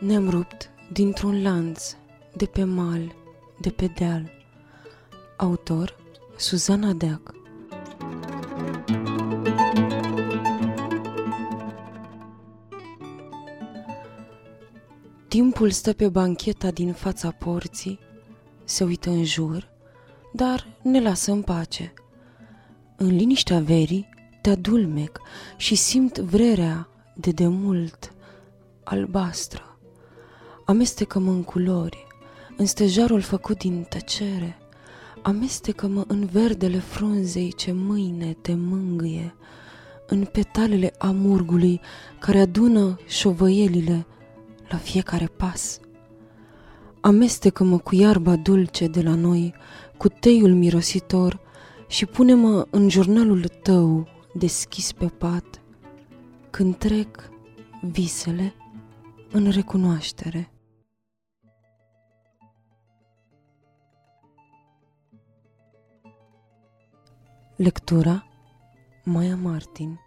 Ne-am rupt dintr-un lanț, de pe mal, de pe deal. Autor Suzana Deac Timpul stă pe bancheta din fața porții, se uită în jur, dar ne lasă în pace. În liniștea verii te adulmec și simt vrerea de demult albastră. Amestecă-mă în culori, în stejarul făcut din tăcere, amestecă-mă în verdele frunzei ce mâine te mângâie, în petalele amurgului care adună șovăielile la fiecare pas. Amestecă-mă cu iarba dulce de la noi, cu teiul mirositor și pune-mă în jurnalul tău deschis pe pat, când trec visele în recunoaștere. Lectura Maya Martin